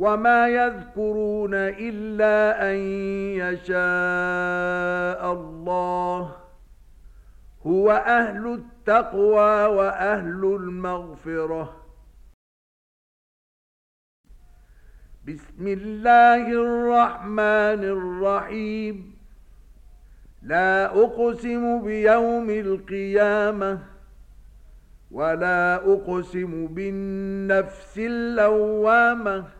وما يذكرون إلا أن يشاء الله هو أهل التقوى وأهل المغفرة بسم الله الرحمن الرحيم لا أقسم بيوم القيامة ولا أقسم بالنفس اللوامة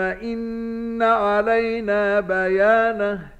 ثُمَّ إِنَّ عَلَيْنَا بَيَانَهُ